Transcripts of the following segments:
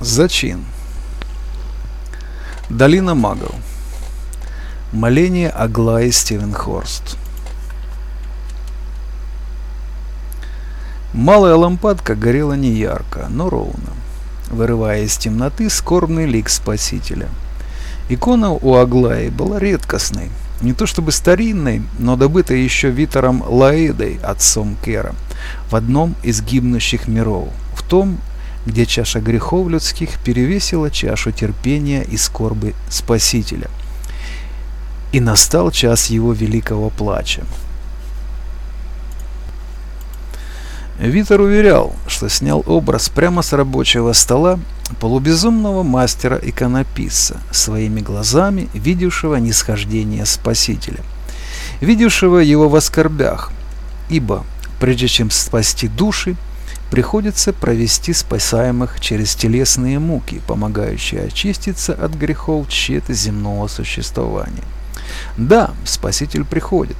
Зачин. Долина магов. Моление Аглаи Стивенхорст. Малая лампадка горела не ярко, но ровно, вырывая из темноты скорбный лик Спасителя. Икона у Аглаи была редкостной, не то чтобы старинной, но добытой еще Витором Лаэдой, отцом Кера, в одном из гибнущих миров, в том, где чаша грехов людских перевесила чашу терпения и скорби Спасителя. И настал час его великого плача. Витер уверял, что снял образ прямо с рабочего стола полубезумного мастера-иконописца, своими глазами видевшего нисхождение Спасителя, видевшего его в оскорбях, ибо, прежде чем спасти души, приходится провести спасаемых через телесные муки, помогающие очиститься от грехов тщеты земного существования. Да, Спаситель приходит,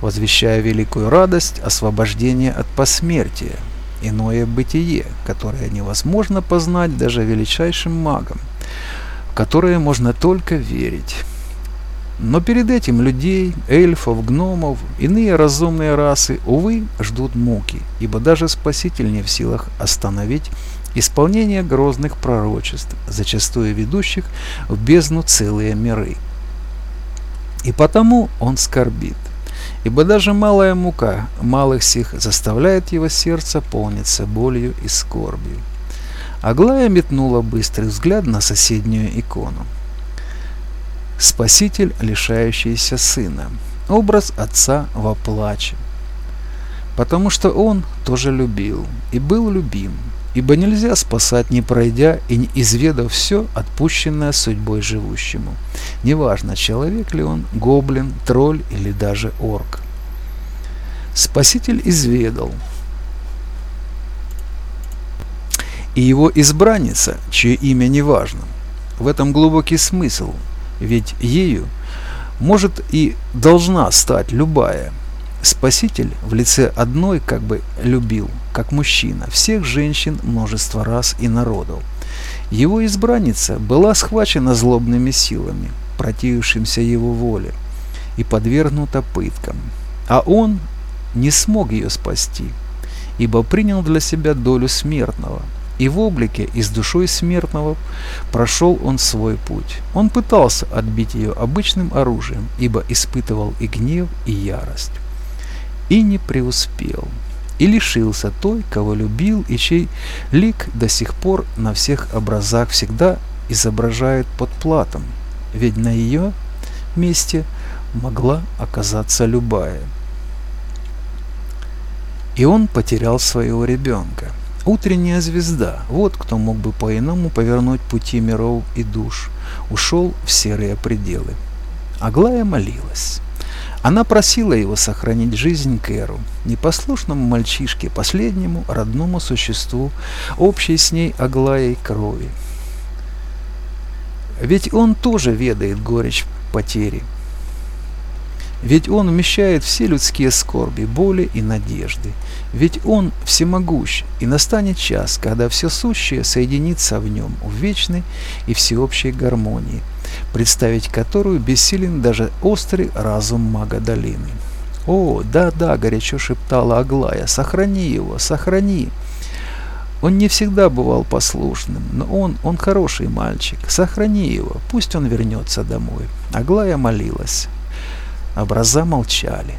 возвещая великую радость освобождения от посмертия, иное бытие, которое невозможно познать даже величайшим магам, в которое можно только верить. Но перед этим людей, эльфов, гномов, иные разумные расы, увы, ждут муки, ибо даже Спаситель не в силах остановить исполнение грозных пророчеств, зачастую ведущих в бездну целые миры. И потому он скорбит, ибо даже малая мука малых сих заставляет его сердце полниться болью и скорбью. Аглая метнула быстрый взгляд на соседнюю икону. Спаситель, лишающийся сына. Образ отца во плаче. Потому что он тоже любил и был любим, ибо нельзя спасать, не пройдя и не изведав все, отпущенное судьбой живущему. Неважно, человек ли он, гоблин, тролль или даже орк. Спаситель изведал, и его избранница, чье имя не важно. В этом глубокий смысл – ведь ею может и должна стать любая. Спаситель в лице одной как бы любил, как мужчина, всех женщин множество раз и народов. Его избранница была схвачена злобными силами, противившимся его воле, и подвергнута пыткам. А он не смог ее спасти, ибо принял для себя долю смертного – и в облике и с душой смертного прошел он свой путь. Он пытался отбить ее обычным оружием, ибо испытывал и гнев, и ярость. И не преуспел. И лишился той, кого любил, и чей лик до сих пор на всех образах всегда изображает под платом, ведь на ее месте могла оказаться любая. И он потерял своего ребенка – Утренняя звезда, вот кто мог бы по-иному повернуть пути миров и душ, ушел в серые пределы. Аглая молилась. Она просила его сохранить жизнь Кэру, непослушному мальчишке, последнему родному существу, общей с ней Аглаей крови. Ведь он тоже ведает горечь потери. Ведь Он вмещает все людские скорби, боли и надежды. Ведь Он всемогущ, и настанет час, когда все сущее соединится в Нем в вечной и всеобщей гармонии, представить которую бессилен даже острый разум мага долины. «О, да-да», — горячо шептала Аглая, — «сохрани его, сохрани». Он не всегда бывал послушным, но он, он хороший мальчик. Сохрани его, пусть он вернется домой. Аглая молилась. Образа молчали.